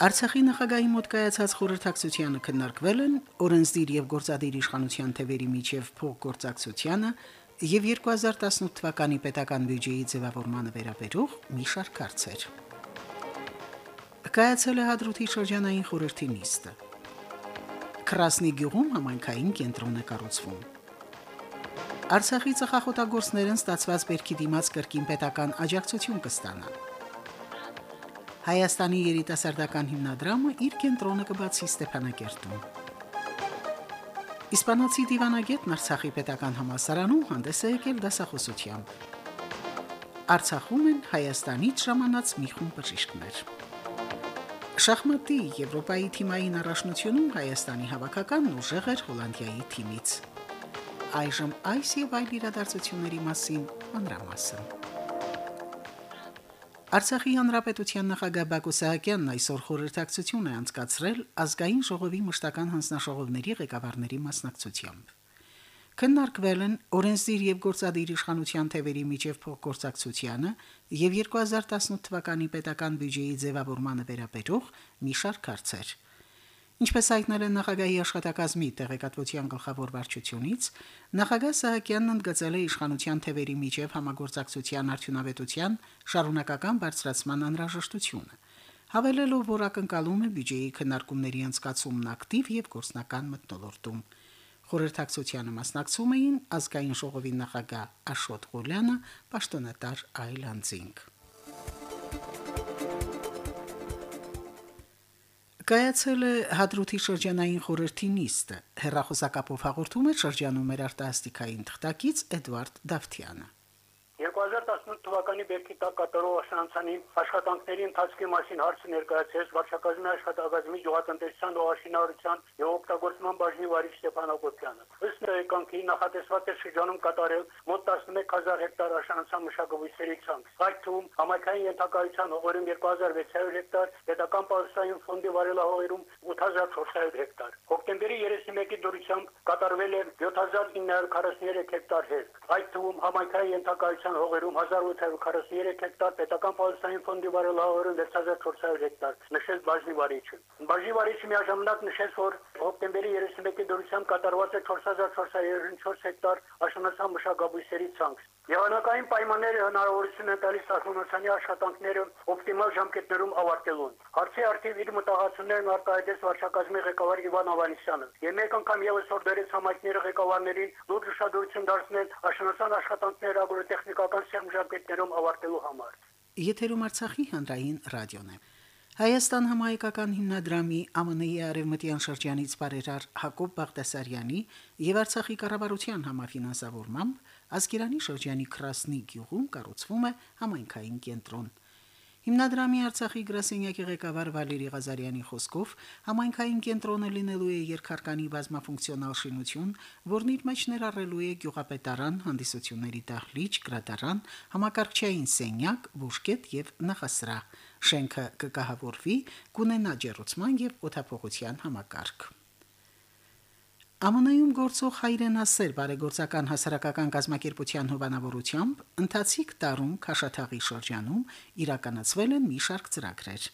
Արցախի նախագահի մոտ կայացած խորհրդակցությանը քննարկվել են օրենսդիր եւ գործադիր իշխանության թևերի միջև փոխգործակցությանը եւ 2018 թվականի պետական բյուջեի ձևավորմանը վերաբերող մի շարք հարցեր։ Կայացել է հադրութի շրջանային խորհրդի նիստը։ Կրասնի գյուղում համայնքային կենտրոն է կառուցվում։ Արցախի ծխախոտագործներն ստացված բերքի դիմաց կրկին պետական աջակցություն կստանան։ Հայաստանի երիտասարդական հիմնադրամը իր կենտրոնը կբացի Ստեփանակերտում։ Իսպանացի դիվանագետն Արցախի պետական համալսարանում հանդես է եկել դասախոսությամբ։ Արցախում են Հայաստանից ժամանած մի խումբ բժիշկներ։ Շախմատի Եվրոպայի թիմային առաջնությունում Հայաստանի հավաքականն ուժեղ էր Հոլանդիայի թիմից։ Այժմ այս եւ այլ իրադարձությունների մասին մանրամասն։ Արցախի հանրապետության նախագահ Բակո Սահակյանն այսօր խորհրդակցություն է անցկացրել ազգային ժողովի մշտական հանձնաժողովների ղեկավարների մասնակցությամբ։ Քննարկվել են օրենսդիր եւ գործադիր իշխանության թևերի միջև փոխգործակցությանը եւ 2018 թվականի պետական բյուջեի ձևավորմանը վերաբերող մի շարք հարցեր։ Ինչպես հայտնել են նախագահի աշխատակազմի տեղեկատվության գլխավոր վարչությունից, նախագահ Սահակյանն ընդգծել է իշխանության թևերի միջև համագործակցության արդյունավետության շարունակական բարձրացման անհրաժեշտությունը, հավելելով, որ ակնկալում է բյուջեի քննարկումների անցկացումն ակտիվ եւ գործնական մտնոլորտում։ Խորհրդակցությանը մասնակցում էին ազգային ժողովի նախագահ Աշոտ Ղուլյանը, պաշտոնատար Այլանդզինգ։ Կայացել է Հադրութի շրջանային խորհրդի նիստը։ Հերրախոսակապով հաղորդում է շրջանում մեր արտասթիկային թղթակից Էդվարդ Դավթյանը։ 2018 թվականի բերքի տակ կատարող աշնանցանի աշխատանքների ընթացքի մասին հարցը ներկայացրեց վարչակազմի աշխատակազմի գյուղատնտեսության ողաշինարարության եւ օգտագործման բաժնի վարիչ Ստեփան Ակոբյանը։ Ըստ ներկանքի նախատեսված է շրջանում կատարել մոտ 11000 հեկտար աշնանցան մշակաբույսերի ցանց։ Այդ թվում համայնքային ենթակայության հողերում 2600 հեկտար, պետական պարուսային ֆոնդի վարելահողերում 8400 հեկտար։ Հոկտեմբերի 31-ի դուրսությամբ կատարվել է 7943 հեկտար հերկ։ Այդ թվում համայնքային ենթակայության հողերում 1843 հեկտար, պետական պարուսային ֆոնդի վարելահողերում 6400 հեկտար, նշել բաժնի վարիչը։ Բաժնի վարիչը միաժամանակ նշեց, որ հոկտեմբերի 31-ի դուրսությամբ կատարված է 4434 հեկտար աշնանացան մշակաբույսերի ցանց։ Եղանակային պայմանները հնարավորություն են տալիս Սասունոցյանի աշխատանքները օպտիմալ ժամկետներում ավարտելուն։ Հարցի արդիվ իր մտահղացումներն արտահայտեց վարչակազմի ղեկավար Իվան Ավանեսյանը։ Եվ մեկ անգամ եւս օրդերից համայնքների ղեկավարներին լուրջ ուշադրություն դարձնել աշնանացան աշխատանքները ագրոտեխնիկական սեղմ ժամկետներում ավարտելու համար։ Եթերում Արցախի հանրային ռադիոն է։ Հայաստան համահայկական հիմնադրամի ԱՄՆ-ի արևմտյան շրջանից բարերար Հակոբ Բաղդասարյանի եւ Արցախի կառավարության համաֆինանսավորմամբ Ասկերանի շրջանի Կրասնի գյուղում կառուցվում է համայնքային կենտրոն։ Հիմնադրամի Արցախի գրասենյակի ղեկավար Վալերի Ղազարյանի խոսքով համայնքային կենտրոնը լինելու է երկհարկանի բազմաֆունկցիոնալ շինություն, որն իր մեջ ներառելու է գյուղապետարան, հանդիսությունների դահլիճ, գրադարան, համակարգչային սենյակ, բուժկետ եւ նախասրահ։ Շենքը կկահավորվի, կունենա ջերուցման եւ օթափողության համակարգ։ ԱՄՆ-ում գործող հայրենասեր բարեգործական հասարակական գազམ་ակերպության հովանավորությամբ ընթացիկ տարում Քաշաթաղի շրջանում իրականացվել են մի շարք ծրագրեր։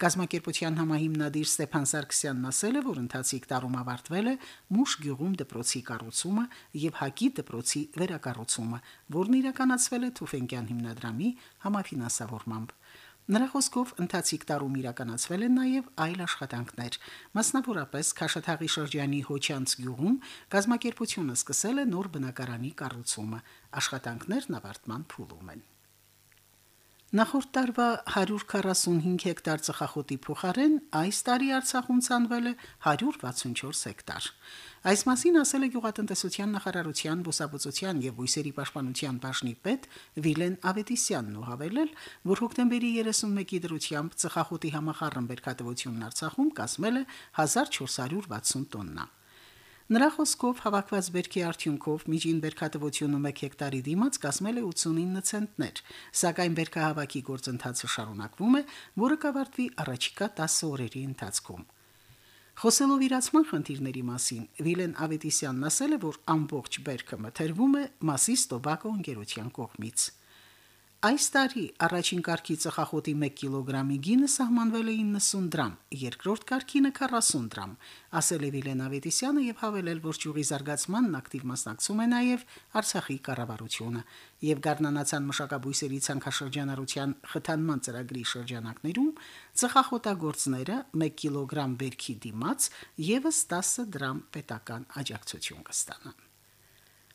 Գազམ་ակերպության համահիմնադիր Ստեփան Սարգսյանն ասել է, որ ընթացիկ տարում ավարտվել է Մուշ գյուղում դպրոցի կառուցումը եւ Հակի դպրոցի վերակառուցումը, որն իրականացվել է Թուֆենկյան հիմնադրամի համաֆինանսավորմամբ։ Նրա խոսքով ընթացիկ տարում իրականացվել են նաև այլ աշխատանքներ։ Մասնավորապես Քաշաթաղի շրջանի Հոչյանց գյուղում գազམ་ակերպությունը սկսել է նոր բնակարանի կառուցումը։ Աշխատանքներն ավարտման փուլում են։ Նախորդ տարվա 145 հեկտար ծխախոտի փոխարեն այս տարի Արցախում ցանվել է 164 հեկտար։ Այս մասին ասել է Գյուղատնտեսության նախարարության բուսաբուծության եւ բույսերի պաշտպանության բաժնի պետ Վիլեն Ավետիսյանն ու հավելել, որ հոկտեմբերի 31-ի դրությամբ ծխախոտի համախառն բերքատվությունն Արցախում կազմել է 1460 տոննա։ Նրա խոսքով հավաքված βέρքի արդյունքով միջին βέρքատվությունը 1 հեկտարի դիմաց կազմել է 89 ցենտներ, սակայն βέρքահավաքի գործընթացը շարունակվում է, որը կավարտվի առաջիկա 10 օրերի ընթացքում։ Խոսելով իրացման խնդիրների մասին, Վիլեն Ավետիսյանն ասել է, որ ամբողջ βέρքը մթերվում է Մասիս Տոբակո ընկերության կողմից։ Այս տարի առաջին կարգի ծխախոտի 1 կիլոգրամի գինը սահմանվել է 90 դրամ, երկրորդ կարգինը 40 դրամ, ասել է Վիլեն Ավետիսյանը եւ հավելել, որ ճյուղի զարգացմանն ակտիվ մասնակցում է նաեւ Արցախի կառավարությունը եւ Գառնանացան մշակաբույսերի ցանքաշրջանառության խթանման ծրագրի շրջանակներում ծխախոտագործները 1 կիլոգրամ բերքի դիմաց եւս 10 դրամ պետական աջակցություն կստանան։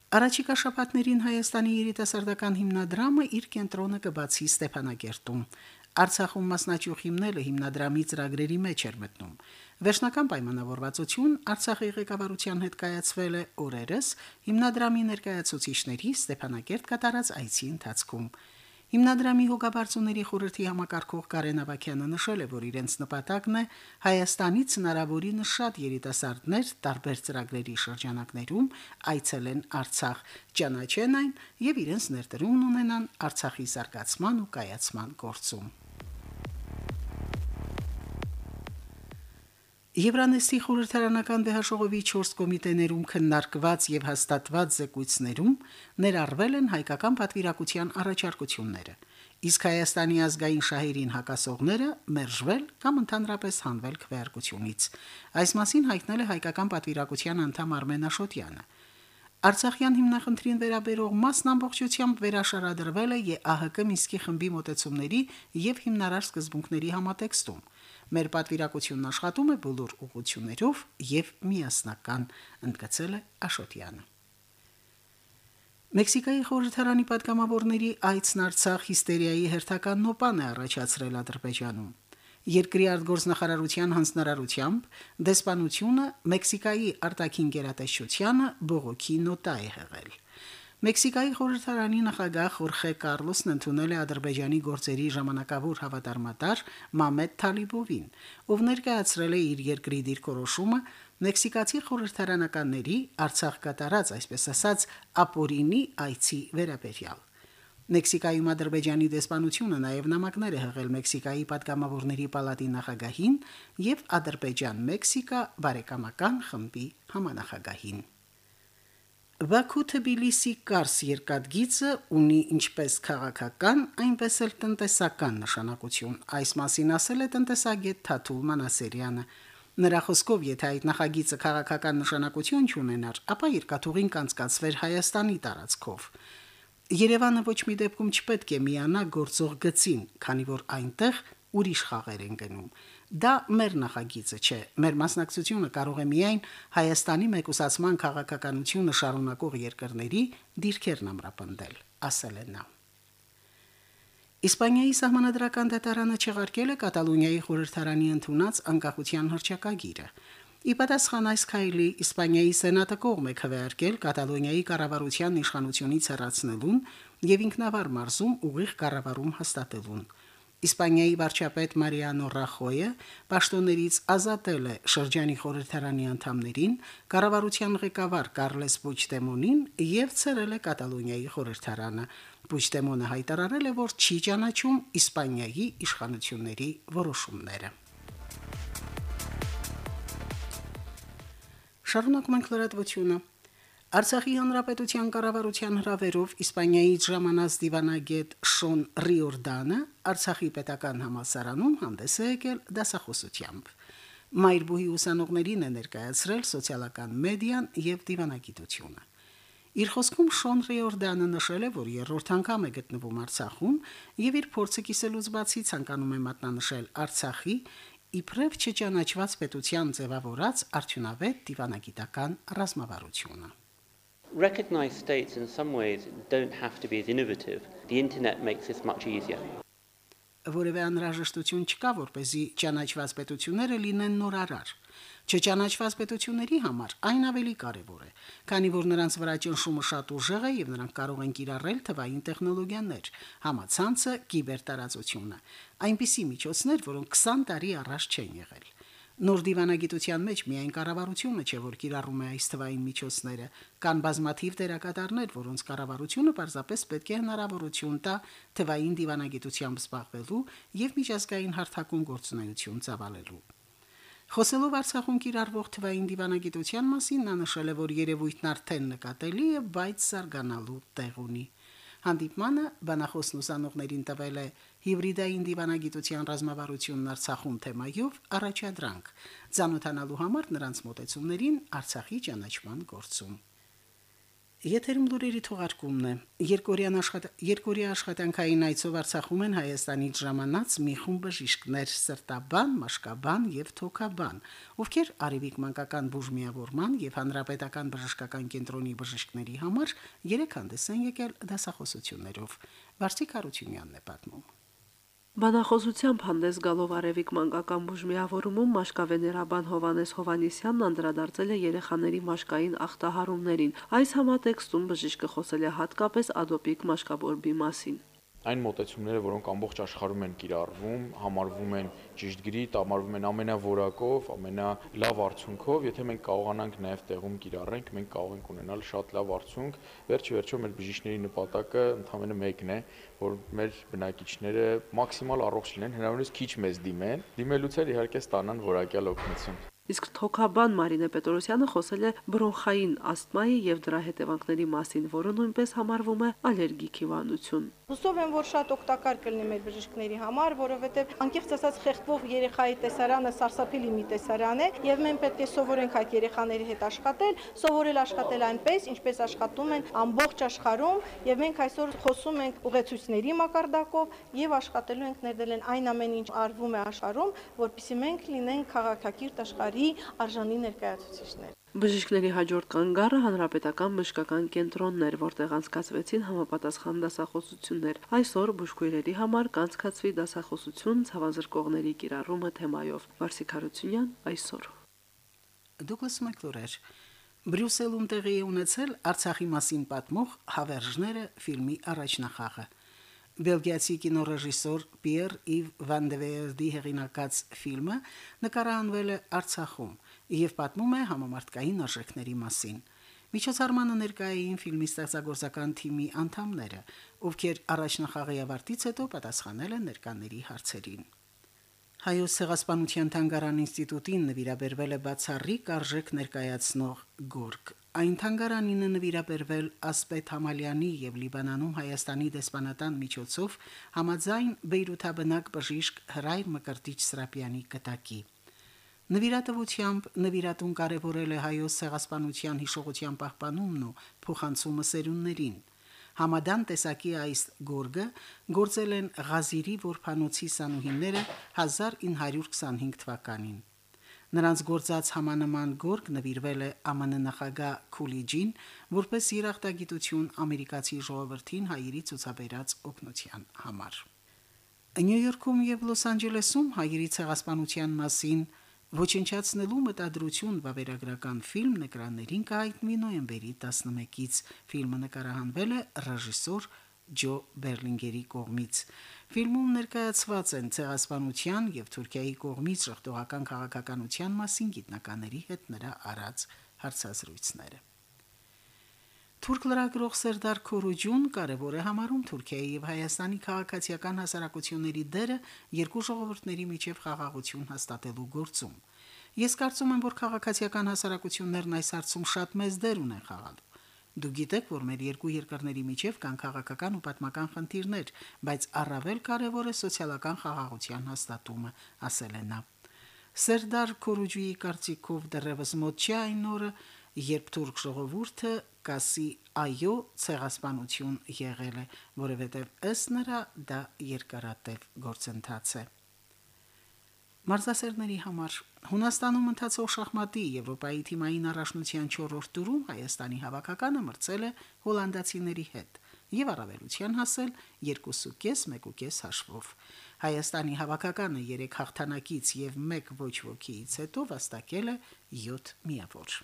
Արաջիկա շաբաթներին Հայաստանի երիտասարդական հիմնադրամը իր կենտրոնը կբացի Ստեփանագերտում։ Արցախում մասնաճյուղ հիմնելը հիմնադրամի ծրագրերի մեջ էր մտնում։ Վերջնական պայմանավորվածություն Արցախի ղեկավարության հետ կայացվել է օրերս հիմնադրամի ներկայացուցիչների Ստեփանագերտ կատարած այցի ընթացքում։ Հիմնադրամի հոգաբարձուների խորհրդի համակարգող Կարեն Ավակյանը նշել է, որ իրենց նպատակն է Հայաստանից հնարավորինս շատ երիտասարդներ տարբեր ծրագրերի շրջանակներում այցելեն Արցախ, ճանաչեն այն եւ իրենց ներդրումն ունենան Արցախի զարգացման ու կայացման գործում։ Եվրանեստի խորհրդարանական վեհաշողովի 4 կոմիտեներում քննարկված եւ հաստատված զեկույցներում ներառվել են հայկական պատվիրակության առաջարկությունները, իսկ Հայաստանի ազգային շահերին հակասողները մերժվել կամ ընդհանրապես հանվել քվեարկությունից։ Այս մասին հայտնել է հայկական պատվիրակության անդամ Արմեն Աշոտյանը։ Արցախյան հիմնախնդրին վերաբերող մասն ամբողջությամբ վերաշարադրվել է ԵԱՀԿ Մինսկի խմբի մոտեցումների եւ հիմնարար սկզբունքների համատեքստում։ Մեր պատվիրակությունն աշխատում է բոլոր ուղություններով եւ միասնական, ընդգծել է Աշոտյանը։ Մեքսիկայի խորհրդարանի падգամավորների այցն Արցախ հիստերիայի հերթական նոպան է առաջացրել Ադրբեջանում։ Երկրի արտգործնախարարության հանձնարարությամբ դեսպանությունը Մեքսիկայի արտաքին գերատեսչությանը բողոքի նոտա է հղել։ Մեքսիկայի խորհրդարանի նախագահ Խորխե Կարլոսն ընդունել է Ադրբեջանի գործերի ժամանակավոր հավատարմատար Մամեդ Թալիբովին, ով ներկայացրել է իր երկրի դիրքորոշումը մեքսիկացի խորհրդարանականների Արցախ կատարած, այսպես ասած, ապորինի այցի վերաբերյալ։ Մեքսիկայում Ադրբեջանի դեսպանությունը նաև նամակներ է հղել Մեքսիկայի պատգամավորների պալատի նախագահին եւ Ադրբեջան-Մեքսիկա բարեկամական խմբի համանախագահին։ Բաքու-Թբիլիսի Կարս երկաթգիծը ունի ինչպես քաղաքական, այնպես էլ տնտեսական նշանակություն։ Այս մասին ասել է տնտեսագետ Թաթուլ Մանասերյանը։ Նրա խոսքով, եթե այդ նախագիծը քաղաքական նշանակություն չունենար, ապա երկաթուղին կանցկացվեր Հայաստանի տարածքով։ Երևանը ոչ մի դեպքում չպետք է միանա գործող գծին, քանի որ այնտեղ ուրիշ խաղեր են գնում։ Դա մեր նախագիծը չէ։ Մեր մասնակցությունը կարող է միայն Հայաստանի մեկուսացման քաղաքականությունը շարունակող երկրների դիրքերն ամրապնդել, ասել է նա։ Իսպանիայի սահմանադրական դատարանը չեղարկել է Կատալոնիայի խորհրդարանի ընդունած անկախության հռչակագիրը։ Ի պատասխան այս քայլի Իսպանիայի սենատը կողմ է քվեարկել Կատալոնիայի կառավարության իշխանությունից հեռացնելուն եւ ինքնավար մարզում ուղիղ կառավարում հաստատելուն։ Իսպանիայի վարչապետ Մարիանո Ռախոյը պաշտոններից ազատել է շրջանի խորհրդարանի անդամներին, կառավարության ղեկավար Կարլես Պուչտեմոնին եւ ցերել է Կատալոնիայի խորհրդարանը։ Պուչտեմոնը հայտարարել է, որ չի ճանաչում Իսպանիայի իշխանությունների որոշումները։ Շարունակում ենք լրատվությունը։ Արցախի հանրապետության կառավարության հրավերով Իսպանիայից ժամանած դիվանագետ Շոն Ռիորդանը Արցախի պետական համալսարանում հանդես է եկել դասախոսությամբ։ Մայրբուհի ուսանողներին է ներկայացրել սոցիալական մեդիան եւ դիվանագիտությունը։ Իր խոսքում Շոն Ռիորդանը նշել է, որ երրորդ անգամ է գտնվում Արցախում եւ իր փորձը կիսելուց բացի ցանկանում է մատնանշել Արցախի իբրև չճանաչված պետության ձևավորած արդյունավետ դիվանագիտական ռազմավարությունը recognized states in some ways don't have to be as innovative. The internet makes this much easier. որևէ անհրաժեշտություն չկա, որպեսզի ճանաչված պետությունները լինեն նորարար։ Չճանաչված պետությունների համար այն ավելի կարևոր է, քանի որ նրանց վրա ճնշումը շատ ուժեղ է եւ նրանք կարող են կիրառել թվային տեխնոլոգիաներ, համացանցը, կիբերտարածությունը, այնպիսի միջոցներ, որոնք 20 տարի առաջ չեն եղել։ Նոր դիվանագիտության մեջ միայն կառավարությունը չէ, որ կիրառում է այս թվային միջոցները, կան բազմաթիվ դերակատարներ, որոնց կառավարությունը պարզապես պետք է հնարավորություն տա թվային դիվանագիտությամբ զբաղվելու եւ միջազգային հարթակում գործունեություն ծավալելու։ Խոսելով Արցախում կիրառվող թվային դիվանագիտության մասին, նա նշել է, որ երևույթն արդեն նկատելի է, բայց զարգանալու տեղ ունի։ Հանդիպմանը բանախոսն ուսանողներին տվել է հիբրիդային դիվանագիտության ռազմավարությունն Արցախում թեմայով առաջադրանք, ցանոթանալու համար նրանց մտեցումներին Արցախի ճանաչման գործում։ Եթերում լուրերի թողարկումն է։ Երկորյան աշխատ Երկորյա աշխատանքային այցով Արցախում են Հայաստանից ժամանած մի խումբ բժիշկներ՝ սրտաբան, մաշկաբան եւ թոքաբան, ովքեր Արևիկ մանկական բուժմիավորման եւ հանրապետական բժշկական կենտրոնի բժիշկների համար երեք հանդես են եկել դասախոսություններով։ Վարսիկ Հարությունյանն է պատմում։ Բանախոսությամբ հանդես գալով Արևիկ մանկական բուժմիավորումում մաշկավեներաբան Հովանես Հովանիսյանն անդրադարձել է երեխաների մաշկային ախտահարումներին։ Այս համատեքստում բժիշկը խոսել է հատկապես ադոպիկ մաշկաբորբի մասին այն մոտեցումները, որոնք ամբողջ աշխարհում են կիրառվում, համարվում են ճիշտ գրիտ, համարվում են ամենավորակով, ամենալավ արդյունքով, եթե մենք կարողանանք նաև տեղում կիրառենք, մենք կարող ենք ունենալ շատ լավ արդյունք։ Վերջի վերջո մեր բժիշկների նպատակը ընդհանրապես մեկն է, որ մեր բնակիչները մաքսիմալ առողջ լինեն, հնարավորինս քիչ մեզ դիմեն, դիմելուց էլ իհարկե ստանան որակյալ օգնություն։ Իսկ թոքաբան Մարինե Պետրոսյանը խոսել է բրոնխային ասթմայի եւ դրա հետևանքների մասին, որը նույնպես համարվում է ալերգիկ հիվանդություն։ Հուսով եմ, որ շատ օգտակար կլինի մեր բժիշկների համար, որովհետեւ անկեղծ ասած խեղդվող երեխայի տեսարանը սարսափելի մի տեսարան է եւ մենք պետք է սովորենք այդ երեխաների հետ աշխատել, սովորել աշխատել այնպես, ինչպես աշխատում են ամբողջ աշխարհում եւ մենք այսօր խոսում ենք ուղեցույցների մակարդակով եւ աշխատելու ենք ներդել այն ամեն ինչ արվում է աշխարհում, որpիսի մենք լինենք քաղաքակիրթ աշխարհի աշխարհի արժանի ներկայացուցիչներ։ Բժիշկների հաջորդ կանգառը հանրապետական բժշկական կենտրոնն էր, որտեղ անցկացվեցին համապատասխան դասախոսություններ։ Այսօր բուժքույրերի համար կանցկացվի դասախոսություն ցավազրկողների կիրառումը թեմայով։ Վարսիկ Հարությունյան այսօր։ Դուգլաս Մակլորեր Բրյուսելում տեղի ունեցել Արցախի մասին պատմող Հավերժները ֆիլմի առաջնախաղը։ Բելգիացի կինոռեժիսոր Պիեր Իվ Վան դե հեղինակած ֆիլմը նկարահանվել է Արցախում եւ պատմում է համամարտկային արժեքների մասին։ Միջոցառմանը ներկայային ֆիլմի ստեղծագործական թիմի անդամները, ովքեր առաջնախաղի ավարտից հետո պատասխանել են ներկաների հարցերին։ Հայոց ցեղասպանության թանգարան ինստիտուտին նվիրաբերվել է բացառիկ արժեք ներկայացնող գորգ Այն թանգարանին է նվիրաբերվել Ասպետ Համալյանի եւ Լիբանանում Հայաստանի դեսպանատան միջոցով համաձայն Բեյրութաբնակ բժիշկ Հրայր Մկրտիչ Սրապյանի կտակի։ Նվիրատվությամբ նվիրատուն կարևորել է հայոց ցեղասպանության հիշողության պահպանումն ու փոխանցումը սերունդներին։ Համադան տեսակի այս գորգը գործել են Ղազիրի որփանոցի սանուհիները 1925 թվականին։ Նրանց գործած համանման գորգ նվիրվել է ԱՄՆ նախագահ Քուլիջին որպես երախտագիտություն ամերիկացի ժողովրդին հայերի ցուցաբերած օգնության համար։ Նյու Յորքում եւ Լոս Անջելեսում հայերի ցեղասպանության մասին ոչնչացնելու մտադրություն վավերագրական ֆիլմ նկարներին կհայտնվի նոյեմբերի 11-ից։ Ֆիլմը նկարահանվել է ռեժիսոր Ջո Բերլինգերի կողմից։ Ֆիլմում ներկայացված են ցեղասպանության եւ Թուրքիայի կողմից շղթողական քաղաքականության մասին գիտնականների հետ նրա արած հարցազրույցները։ Թուրք լրագրող Սերդար Քորուջուն կարևոր է համարում Թուրքիայի եւ Հայաստանի քաղաքացիական հասարակությունների դերը երկու ժողովուրդների միջև խաղաղություն հաստատելու գործում։ Ես կարծում եմ, որ քաղաքացիական հասարակություններն այս հարցում շատ մեծ դեր ունեն խաղալ։ Դուք գիտեք, որ մեր երկու երկրների միջև կան քաղաքական ու պատմական խնդիրներ, բայց առավել կարևոր է սոցիալական խաղաղության հաստատումը, ասել է նա։ Սերդար Քորուջուի կարծիքով դեռևս մոտ չէ այն օրը, երբ թուրք ժողովուրդը կասի այո ցեղասպանություն եղել է, որովհետև ըստ նրա դա երկարատև գործընթաց է։ Մարզասերների համար Հունաստանում ընթացող շախմատի Եվրոպայի թիմային առաջնության 4-րդ տուրում Հայաստանի հավաքականը մրցել է հոլանդացիների հետ եւ առավելության հասել 2.5-1.5 հաշվով։ Հայաստանի հավաքականը 3 հաղթանակից եւ 1 ոչ ոքիից հետո վաստակել է 7 միավոր։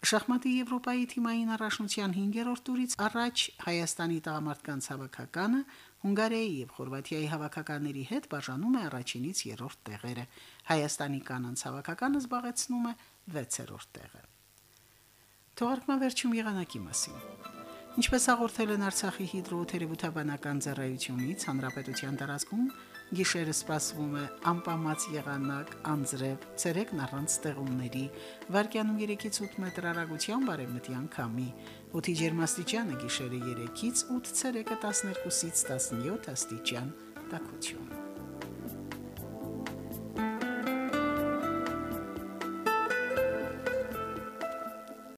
Շախմատի Եվրոպայի թիմային առաջնության 5-րդ տուրից առաջ Հայաստանի տղամարդկանց հավաքականը Հունգարիայի եւ Խորվաթիայի հավաքականների հետ բաժանում է առաջինից երրորդ տեղերը։ Հայաստանի կանանց հավաքականը զբաղեցնում է 6-րդ տեղը։ Թողարկման վերջում եղանակի մասին։ Ինչպես հաղորդել են Արցախի հիդրոթերապևտաբանական ծառայությունից, հանրապետության տարածքում գիշերը սպասվում է անպամած եղանակ, անձրև, ցերեկն առանց ստեղումների, վարկյանում 3-ից 8 մետր հեռագությամբ արևմտյան քամի, օդի ջերմաստիճանը գիշերը 3-ից 8, ցերեկը 12-ից 17 աստիճան, տաքություն։